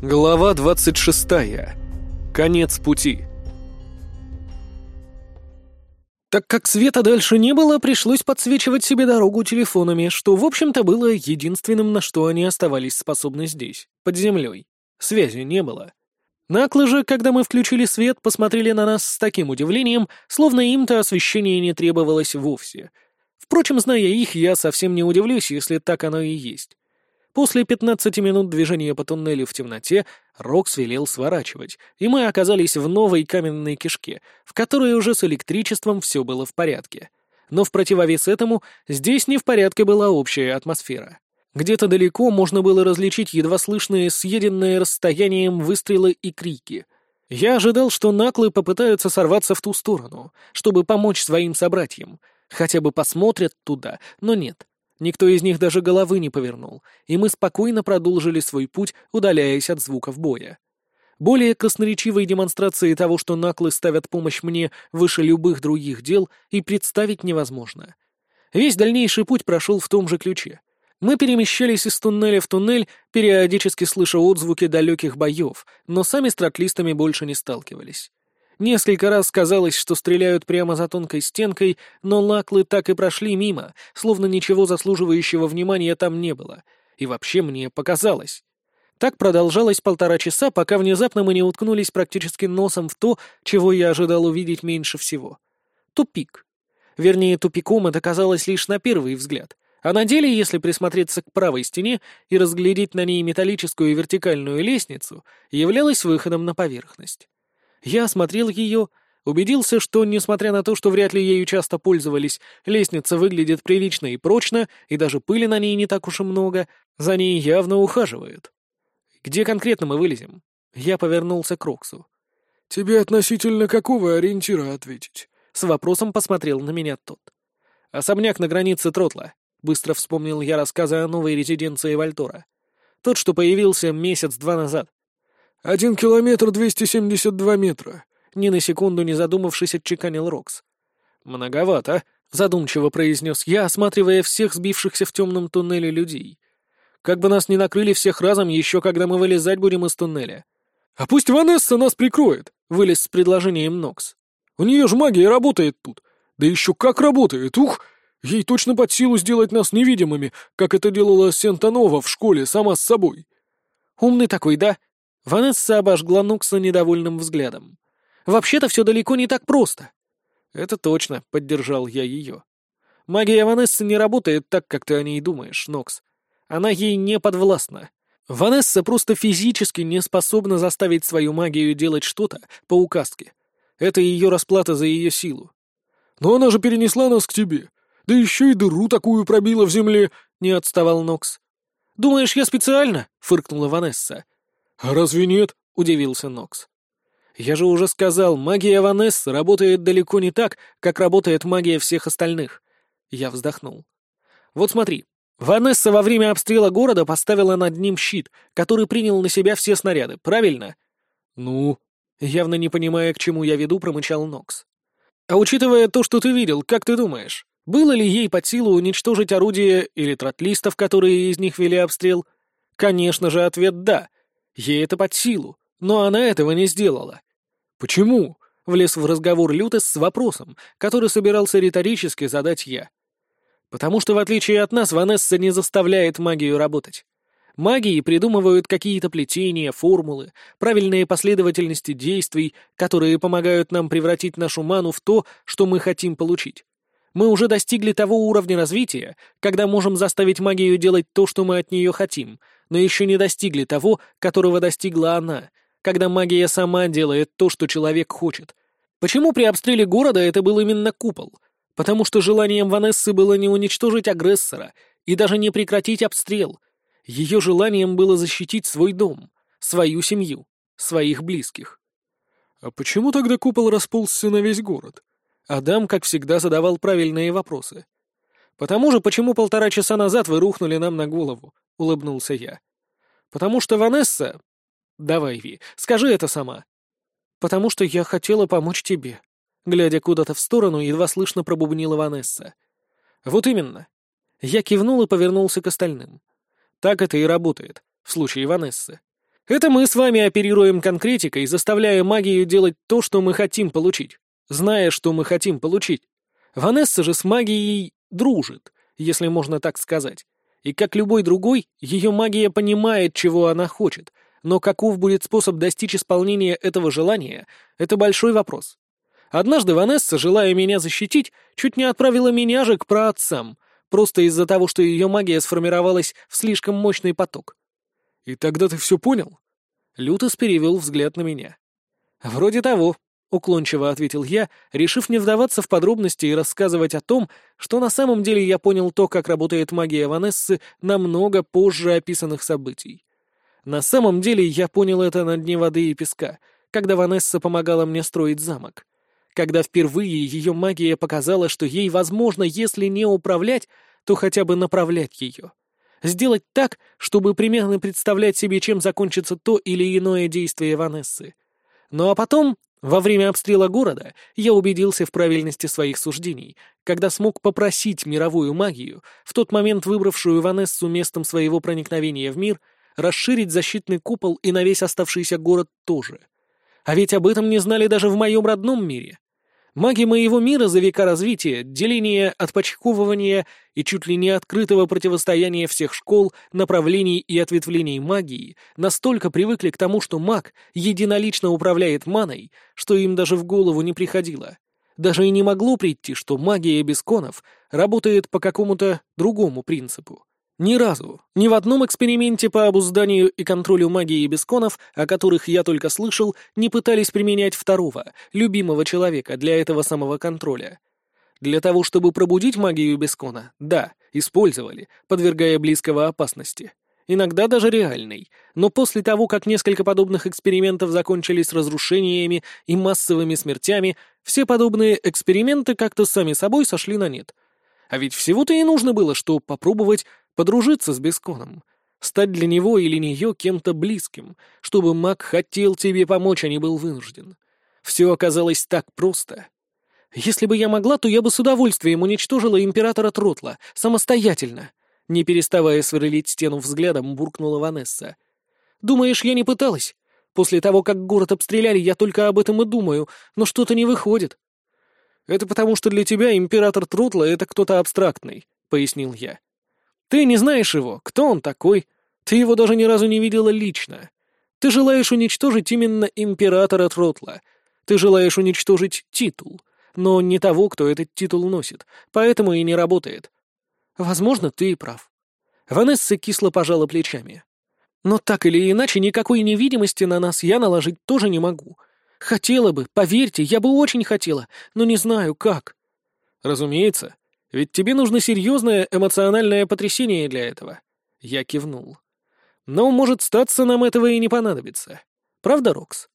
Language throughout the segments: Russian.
Глава 26. Конец пути. Так как света дальше не было, пришлось подсвечивать себе дорогу телефонами, что, в общем-то, было единственным, на что они оставались способны здесь, под землей. Связи не было. Наклы же, когда мы включили свет, посмотрели на нас с таким удивлением, словно им-то освещение не требовалось вовсе. Впрочем, зная их, я совсем не удивлюсь, если так оно и есть. После 15 минут движения по туннелю в темноте Рокс велел сворачивать, и мы оказались в новой каменной кишке, в которой уже с электричеством все было в порядке. Но в противовес этому здесь не в порядке была общая атмосфера. Где-то далеко можно было различить едва слышные, съеденные расстоянием выстрелы и крики. Я ожидал, что наклы попытаются сорваться в ту сторону, чтобы помочь своим собратьям, хотя бы посмотрят туда, но нет. Никто из них даже головы не повернул, и мы спокойно продолжили свой путь, удаляясь от звуков боя. Более красноречивой демонстрации того, что наклы ставят помощь мне выше любых других дел, и представить невозможно. Весь дальнейший путь прошел в том же ключе. Мы перемещались из туннеля в туннель, периодически слыша отзвуки далеких боев, но сами с тротлистами больше не сталкивались. Несколько раз казалось, что стреляют прямо за тонкой стенкой, но лаклы так и прошли мимо, словно ничего заслуживающего внимания там не было. И вообще мне показалось. Так продолжалось полтора часа, пока внезапно мы не уткнулись практически носом в то, чего я ожидал увидеть меньше всего. Тупик. Вернее, тупиком это казалось лишь на первый взгляд. А на деле, если присмотреться к правой стене и разглядеть на ней металлическую вертикальную лестницу, являлось выходом на поверхность. Я осмотрел ее, убедился, что, несмотря на то, что вряд ли ею часто пользовались, лестница выглядит прилично и прочно, и даже пыли на ней не так уж и много, за ней явно ухаживают. Где конкретно мы вылезем? Я повернулся к Роксу. «Тебе относительно какого ориентира ответить?» С вопросом посмотрел на меня тот. «Особняк на границе Тротла», — быстро вспомнил я рассказы о новой резиденции Вальтора. Тот, что появился месяц-два назад. «Один километр двести семьдесят два метра», — ни на секунду не задумавшись, отчеканил Рокс. «Многовато», — задумчиво произнес я, осматривая всех сбившихся в темном туннеле людей. «Как бы нас не накрыли всех разом, еще когда мы вылезать будем из туннеля». «А пусть Ванесса нас прикроет», — вылез с предложением Нокс. «У нее же магия работает тут. Да еще как работает, ух! Ей точно под силу сделать нас невидимыми, как это делала Сентанова в школе сама с собой». «Умный такой, да?» Ванесса обожгла Нукса недовольным взглядом. «Вообще-то все далеко не так просто». «Это точно», — поддержал я ее. «Магия Ванессы не работает так, как ты о ней думаешь, Нокс. Она ей не подвластна. Ванесса просто физически не способна заставить свою магию делать что-то по указке. Это ее расплата за ее силу». «Но она же перенесла нас к тебе. Да еще и дыру такую пробила в земле», — не отставал Нокс. «Думаешь, я специально?» — фыркнула Ванесса. «А разве нет?» — удивился Нокс. «Я же уже сказал, магия Ванессы работает далеко не так, как работает магия всех остальных». Я вздохнул. «Вот смотри, Ванесса во время обстрела города поставила над ним щит, который принял на себя все снаряды, правильно?» «Ну?» Явно не понимая, к чему я веду, промычал Нокс. «А учитывая то, что ты видел, как ты думаешь, было ли ей под силу уничтожить орудия или тротлистов, которые из них вели обстрел? Конечно же, ответ «да». Ей это под силу, но она этого не сделала. «Почему?» — влез в разговор Лютес с вопросом, который собирался риторически задать я. «Потому что, в отличие от нас, Ванесса не заставляет магию работать. Магии придумывают какие-то плетения, формулы, правильные последовательности действий, которые помогают нам превратить нашу ману в то, что мы хотим получить. Мы уже достигли того уровня развития, когда можем заставить магию делать то, что мы от нее хотим, но еще не достигли того, которого достигла она, когда магия сама делает то, что человек хочет. Почему при обстреле города это был именно купол? Потому что желанием Ванессы было не уничтожить агрессора и даже не прекратить обстрел. Ее желанием было защитить свой дом, свою семью, своих близких. А почему тогда купол расползся на весь город? Адам, как всегда, задавал правильные вопросы. Потому же, почему полтора часа назад вы рухнули нам на голову? — улыбнулся я. «Потому что Ванесса...» «Давай, Ви, скажи это сама». «Потому что я хотела помочь тебе», — глядя куда-то в сторону, едва слышно пробубнила Ванесса. «Вот именно». Я кивнул и повернулся к остальным. Так это и работает, в случае Ванессы. Это мы с вами оперируем конкретикой, заставляя магию делать то, что мы хотим получить, зная, что мы хотим получить. Ванесса же с магией дружит, если можно так сказать. И как любой другой, ее магия понимает, чего она хочет, но каков будет способ достичь исполнения этого желания, это большой вопрос. Однажды Ванесса, желая меня защитить, чуть не отправила меня же к праотцам, просто из-за того, что ее магия сформировалась в слишком мощный поток. «И тогда ты все понял?» Лютос перевел взгляд на меня. «Вроде того», — уклончиво ответил я, решив не вдаваться в подробности и рассказывать о том, что на самом деле я понял то, как работает магия Ванессы, намного позже описанных событий. На самом деле я понял это на дне воды и песка, когда Ванесса помогала мне строить замок. Когда впервые ее магия показала, что ей возможно, если не управлять, то хотя бы направлять ее. Сделать так, чтобы примерно представлять себе, чем закончится то или иное действие Ванессы. Ну а потом, во время обстрела города, я убедился в правильности своих суждений, когда смог попросить мировую магию, в тот момент выбравшую Ванессу местом своего проникновения в мир, расширить защитный купол и на весь оставшийся город тоже. А ведь об этом не знали даже в моем родном мире. Маги моего мира за века развития, деления, отпочковывания и чуть ли не открытого противостояния всех школ, направлений и ответвлений магии настолько привыкли к тому, что маг единолично управляет маной, что им даже в голову не приходило. Даже и не могло прийти, что магия бесконов работает по какому-то другому принципу. Ни разу, ни в одном эксперименте по обузданию и контролю магии бесконов, о которых я только слышал, не пытались применять второго, любимого человека для этого самого контроля. Для того, чтобы пробудить магию бескона, да, использовали, подвергая близкого опасности. Иногда даже реальной. Но после того, как несколько подобных экспериментов закончились разрушениями и массовыми смертями, все подобные эксперименты как-то сами собой сошли на нет. А ведь всего-то и нужно было, что попробовать Подружиться с Бесконом. Стать для него или нее кем-то близким, чтобы маг хотел тебе помочь, а не был вынужден. Все оказалось так просто. Если бы я могла, то я бы с удовольствием уничтожила императора Тротла, самостоятельно. Не переставая сверлить стену взглядом, буркнула Ванесса. «Думаешь, я не пыталась? После того, как город обстреляли, я только об этом и думаю, но что-то не выходит». «Это потому, что для тебя император Тротла — это кто-то абстрактный», — пояснил я. Ты не знаешь его, кто он такой. Ты его даже ни разу не видела лично. Ты желаешь уничтожить именно императора Тротла. Ты желаешь уничтожить титул, но не того, кто этот титул носит, поэтому и не работает. Возможно, ты и прав. Ванесса кисло пожала плечами. Но так или иначе, никакой невидимости на нас я наложить тоже не могу. Хотела бы, поверьте, я бы очень хотела, но не знаю, как. Разумеется, ведь тебе нужно серьезное эмоциональное потрясение для этого. Я кивнул. Но, может, статься нам этого и не понадобится. Правда, Рокс?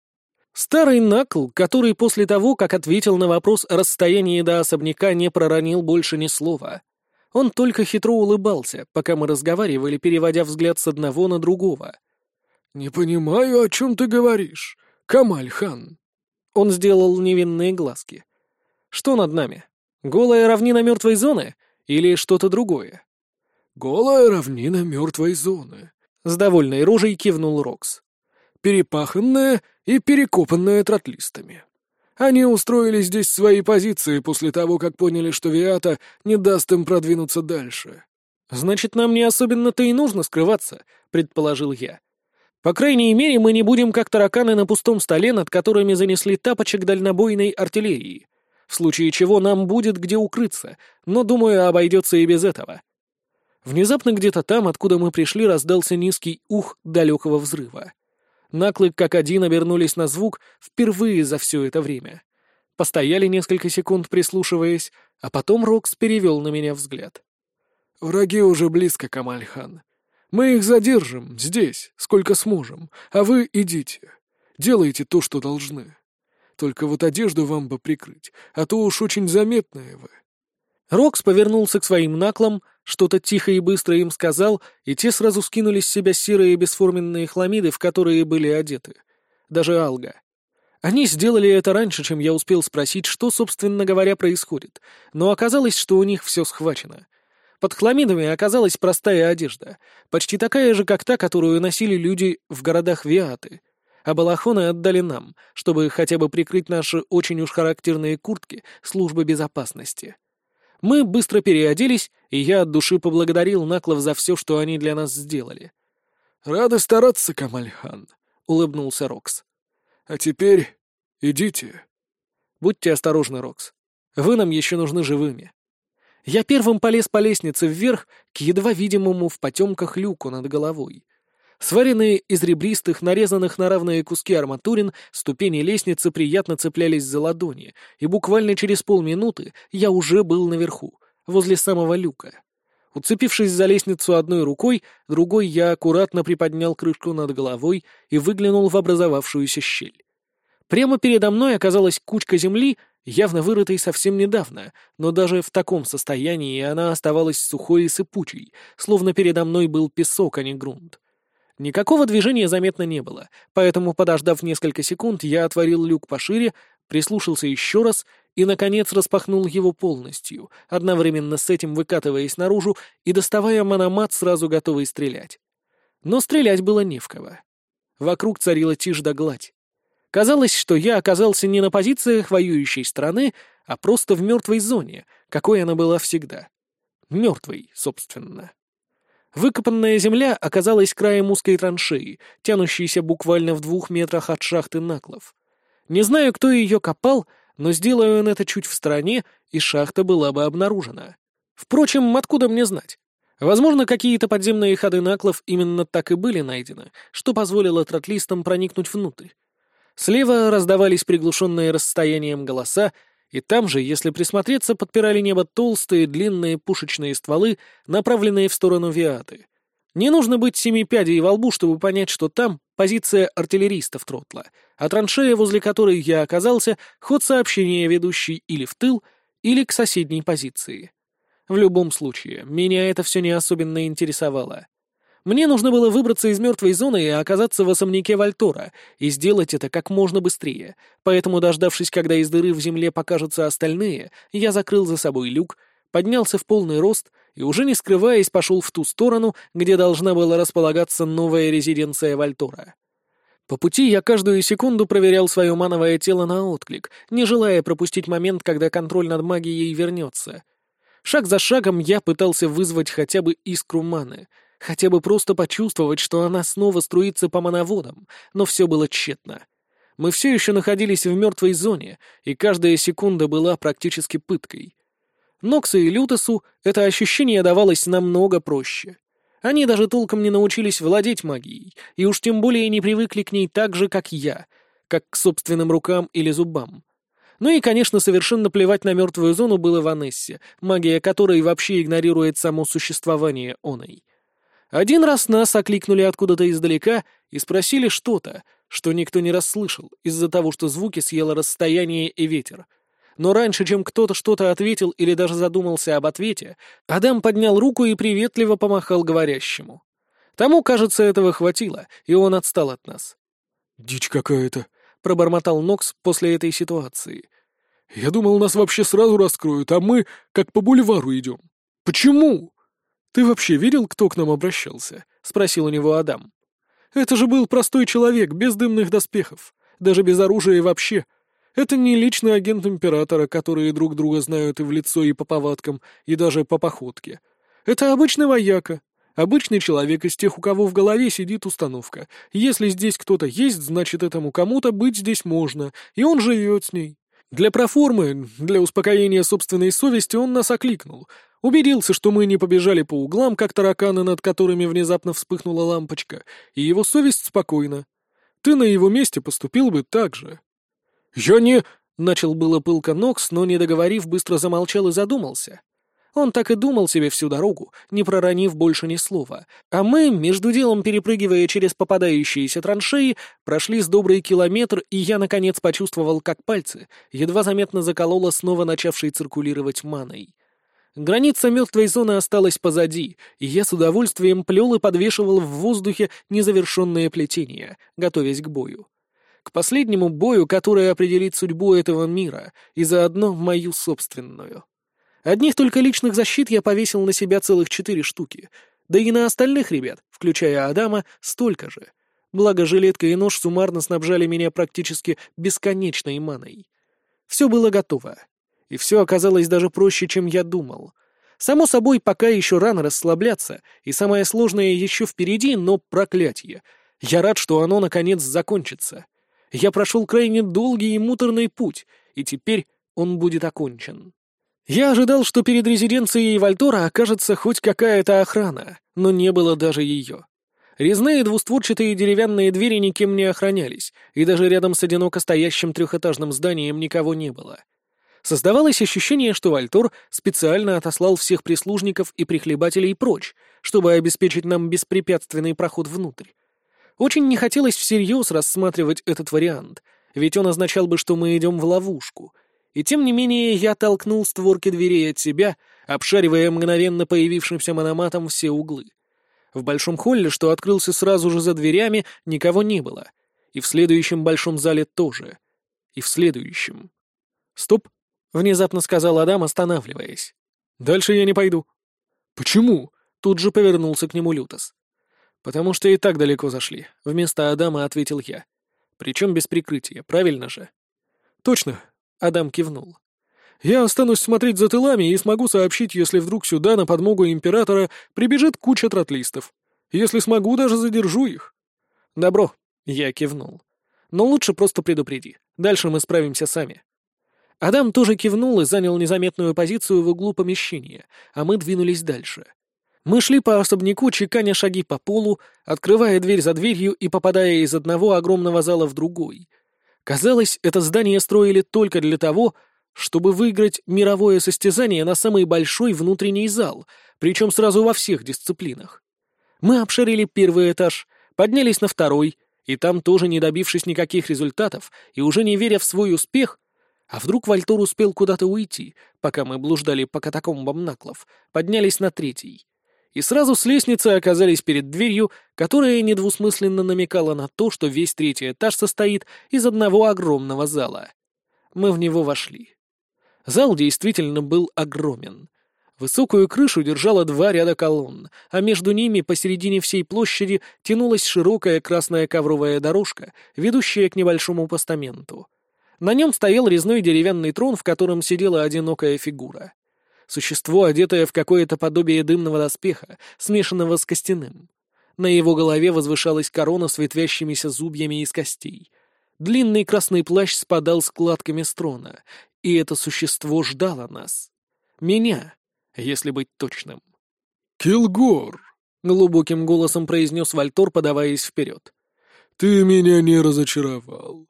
Старый Накл, который после того, как ответил на вопрос о расстоянии до особняка, не проронил больше ни слова. Он только хитро улыбался, пока мы разговаривали, переводя взгляд с одного на другого. «Не понимаю, о чем ты говоришь, Камаль-хан». Он сделал невинные глазки. «Что над нами?» Голая равнина мертвой зоны или что-то другое? Голая равнина мертвой зоны. С довольной рожей кивнул Рокс. Перепаханная и перекопанная тротлистами. Они устроили здесь свои позиции после того, как поняли, что Виата не даст им продвинуться дальше. «Значит, нам не особенно-то и нужно скрываться», — предположил я. «По крайней мере, мы не будем как тараканы на пустом столе, над которыми занесли тапочек дальнобойной артиллерии в случае чего нам будет где укрыться, но, думаю, обойдется и без этого. Внезапно где-то там, откуда мы пришли, раздался низкий ух далекого взрыва. Наклы как один обернулись на звук впервые за все это время. Постояли несколько секунд, прислушиваясь, а потом Рокс перевел на меня взгляд. «Враги уже близко, Камальхан. Мы их задержим здесь, сколько сможем, а вы идите. Делайте то, что должны». Только вот одежду вам бы прикрыть, а то уж очень заметная вы». Рокс повернулся к своим наклам, что-то тихо и быстро им сказал, и те сразу скинули с себя серые бесформенные хламиды, в которые были одеты. Даже Алга. Они сделали это раньше, чем я успел спросить, что, собственно говоря, происходит, но оказалось, что у них все схвачено. Под хламидами оказалась простая одежда, почти такая же, как та, которую носили люди в городах Виаты. А балахоны отдали нам, чтобы хотя бы прикрыть наши очень уж характерные куртки службы безопасности. Мы быстро переоделись, и я от души поблагодарил Наклов за все, что они для нас сделали. «Рады стараться, Камальхан», — улыбнулся Рокс. «А теперь идите». «Будьте осторожны, Рокс. Вы нам еще нужны живыми». Я первым полез по лестнице вверх к едва видимому в потемках люку над головой. Сваренные из ребристых, нарезанных на равные куски арматурин, ступени лестницы приятно цеплялись за ладони, и буквально через полминуты я уже был наверху, возле самого люка. Уцепившись за лестницу одной рукой, другой я аккуратно приподнял крышку над головой и выглянул в образовавшуюся щель. Прямо передо мной оказалась кучка земли, явно вырытой совсем недавно, но даже в таком состоянии она оставалась сухой и сыпучей, словно передо мной был песок, а не грунт. Никакого движения заметно не было, поэтому, подождав несколько секунд, я отворил люк пошире, прислушался еще раз и, наконец, распахнул его полностью, одновременно с этим выкатываясь наружу и доставая мономат, сразу готовый стрелять. Но стрелять было не в кого. Вокруг царила тишь да гладь. Казалось, что я оказался не на позициях воюющей страны, а просто в мертвой зоне, какой она была всегда. Мертвой, собственно. Выкопанная земля оказалась краем узкой траншеи, тянущейся буквально в двух метрах от шахты Наклов. Не знаю, кто ее копал, но сделаю он это чуть в стороне, и шахта была бы обнаружена. Впрочем, откуда мне знать? Возможно, какие-то подземные ходы Наклов именно так и были найдены, что позволило тротлистам проникнуть внутрь. Слева раздавались приглушенные расстоянием голоса, и там же, если присмотреться, подпирали небо толстые длинные пушечные стволы, направленные в сторону Виаты. Не нужно быть семи пядей во лбу, чтобы понять, что там позиция артиллеристов Тротла, а траншея, возле которой я оказался, ход сообщения, ведущий или в тыл, или к соседней позиции. В любом случае, меня это все не особенно интересовало. Мне нужно было выбраться из мертвой зоны и оказаться в особняке Вальтора, и сделать это как можно быстрее. Поэтому, дождавшись, когда из дыры в земле покажутся остальные, я закрыл за собой люк, поднялся в полный рост и, уже не скрываясь, пошел в ту сторону, где должна была располагаться новая резиденция Вальтора. По пути я каждую секунду проверял свое мановое тело на отклик, не желая пропустить момент, когда контроль над магией вернется. Шаг за шагом я пытался вызвать хотя бы искру маны — Хотя бы просто почувствовать, что она снова струится по мановодам, но все было тщетно. Мы все еще находились в мертвой зоне, и каждая секунда была практически пыткой. Ноксу и Лютесу это ощущение давалось намного проще. Они даже толком не научились владеть магией, и уж тем более не привыкли к ней так же, как я, как к собственным рукам или зубам. Ну и, конечно, совершенно плевать на мертвую зону было Ванессе, магия которой вообще игнорирует само существование оной. Один раз нас окликнули откуда-то издалека и спросили что-то, что никто не расслышал, из-за того, что звуки съело расстояние и ветер. Но раньше, чем кто-то что-то ответил или даже задумался об ответе, Адам поднял руку и приветливо помахал говорящему. Тому, кажется, этого хватило, и он отстал от нас. «Дичь какая-то», — пробормотал Нокс после этой ситуации. «Я думал, нас вообще сразу раскроют, а мы как по бульвару идем. Почему?» «Ты вообще видел, кто к нам обращался?» — спросил у него Адам. «Это же был простой человек, без дымных доспехов, даже без оружия вообще. Это не личный агент Императора, которые друг друга знают и в лицо, и по повадкам, и даже по походке. Это обычный вояка, обычный человек из тех, у кого в голове сидит установка. Если здесь кто-то есть, значит, этому кому-то быть здесь можно, и он живет с ней. Для проформы, для успокоения собственной совести он нас окликнул — Убедился, что мы не побежали по углам, как тараканы, над которыми внезапно вспыхнула лампочка, и его совесть спокойна. Ты на его месте поступил бы так же. «Я не...» — начал было пылка Нокс, но, не договорив, быстро замолчал и задумался. Он так и думал себе всю дорогу, не проронив больше ни слова. А мы, между делом перепрыгивая через попадающиеся траншеи, прошли с добрый километр, и я, наконец, почувствовал, как пальцы едва заметно закололо снова начавшей циркулировать маной. Граница мертвой зоны осталась позади, и я с удовольствием плел и подвешивал в воздухе незавершенные плетения, готовясь к бою. К последнему бою, который определит судьбу этого мира, и заодно мою собственную. Одних только личных защит я повесил на себя целых четыре штуки, да и на остальных ребят, включая Адама, столько же. Благо, жилетка и нож суммарно снабжали меня практически бесконечной маной. Все было готово. И все оказалось даже проще, чем я думал. Само собой, пока еще рано расслабляться, и самое сложное еще впереди, но проклятие. Я рад, что оно наконец закончится. Я прошел крайне долгий и муторный путь, и теперь он будет окончен. Я ожидал, что перед резиденцией Вальтора окажется хоть какая-то охрана, но не было даже ее. Резные двустворчатые деревянные двери никем не охранялись, и даже рядом с одиноко стоящим трехэтажным зданием никого не было. Создавалось ощущение, что Вальтор специально отослал всех прислужников и прихлебателей прочь, чтобы обеспечить нам беспрепятственный проход внутрь. Очень не хотелось всерьез рассматривать этот вариант, ведь он означал бы, что мы идем в ловушку. И тем не менее я толкнул створки дверей от себя, обшаривая мгновенно появившимся мономатом все углы. В большом холле, что открылся сразу же за дверями, никого не было. И в следующем большом зале тоже. И в следующем. Стоп. — внезапно сказал Адам, останавливаясь. «Дальше я не пойду». «Почему?» — тут же повернулся к нему Лютос. «Потому что и так далеко зашли», — вместо Адама ответил я. «Причем без прикрытия, правильно же?» «Точно», — Адам кивнул. «Я останусь смотреть за тылами и смогу сообщить, если вдруг сюда на подмогу Императора прибежит куча тротлистов. Если смогу, даже задержу их». «Добро», — я кивнул. «Но лучше просто предупреди. Дальше мы справимся сами». Адам тоже кивнул и занял незаметную позицию в углу помещения, а мы двинулись дальше. Мы шли по особняку, чеканя шаги по полу, открывая дверь за дверью и попадая из одного огромного зала в другой. Казалось, это здание строили только для того, чтобы выиграть мировое состязание на самый большой внутренний зал, причем сразу во всех дисциплинах. Мы обшарили первый этаж, поднялись на второй, и там тоже не добившись никаких результатов и уже не веря в свой успех, а вдруг Вальтор успел куда-то уйти, пока мы блуждали по катакомбам Наклов, поднялись на третий. И сразу с лестницы оказались перед дверью, которая недвусмысленно намекала на то, что весь третий этаж состоит из одного огромного зала. Мы в него вошли. Зал действительно был огромен. Высокую крышу держало два ряда колонн, а между ними посередине всей площади тянулась широкая красная ковровая дорожка, ведущая к небольшому постаменту. На нем стоял резной деревянный трон, в котором сидела одинокая фигура. Существо, одетое в какое-то подобие дымного доспеха, смешанного с костяным. На его голове возвышалась корона с ветвящимися зубьями из костей. Длинный красный плащ спадал складками с трона, и это существо ждало нас. Меня, если быть точным. «Килгор!» — глубоким голосом произнес Вальтор, подаваясь вперед. «Ты меня не разочаровал.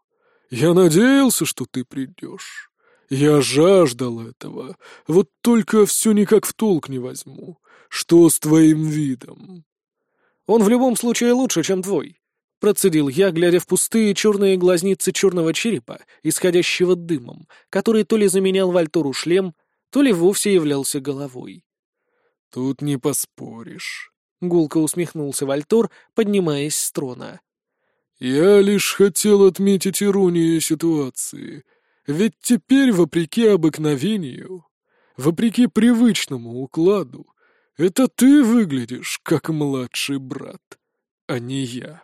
Я надеялся, что ты придешь. Я жаждал этого. Вот только все никак в толк не возьму. Что с твоим видом?» «Он в любом случае лучше, чем твой», — процедил я, глядя в пустые черные глазницы черного черепа, исходящего дымом, который то ли заменял Вальтору шлем, то ли вовсе являлся головой. «Тут не поспоришь», — гулко усмехнулся Вальтор, поднимаясь с трона. «Я лишь хотел отметить иронию ситуации. Ведь теперь, вопреки обыкновению, вопреки привычному укладу, это ты выглядишь как младший брат, а не я».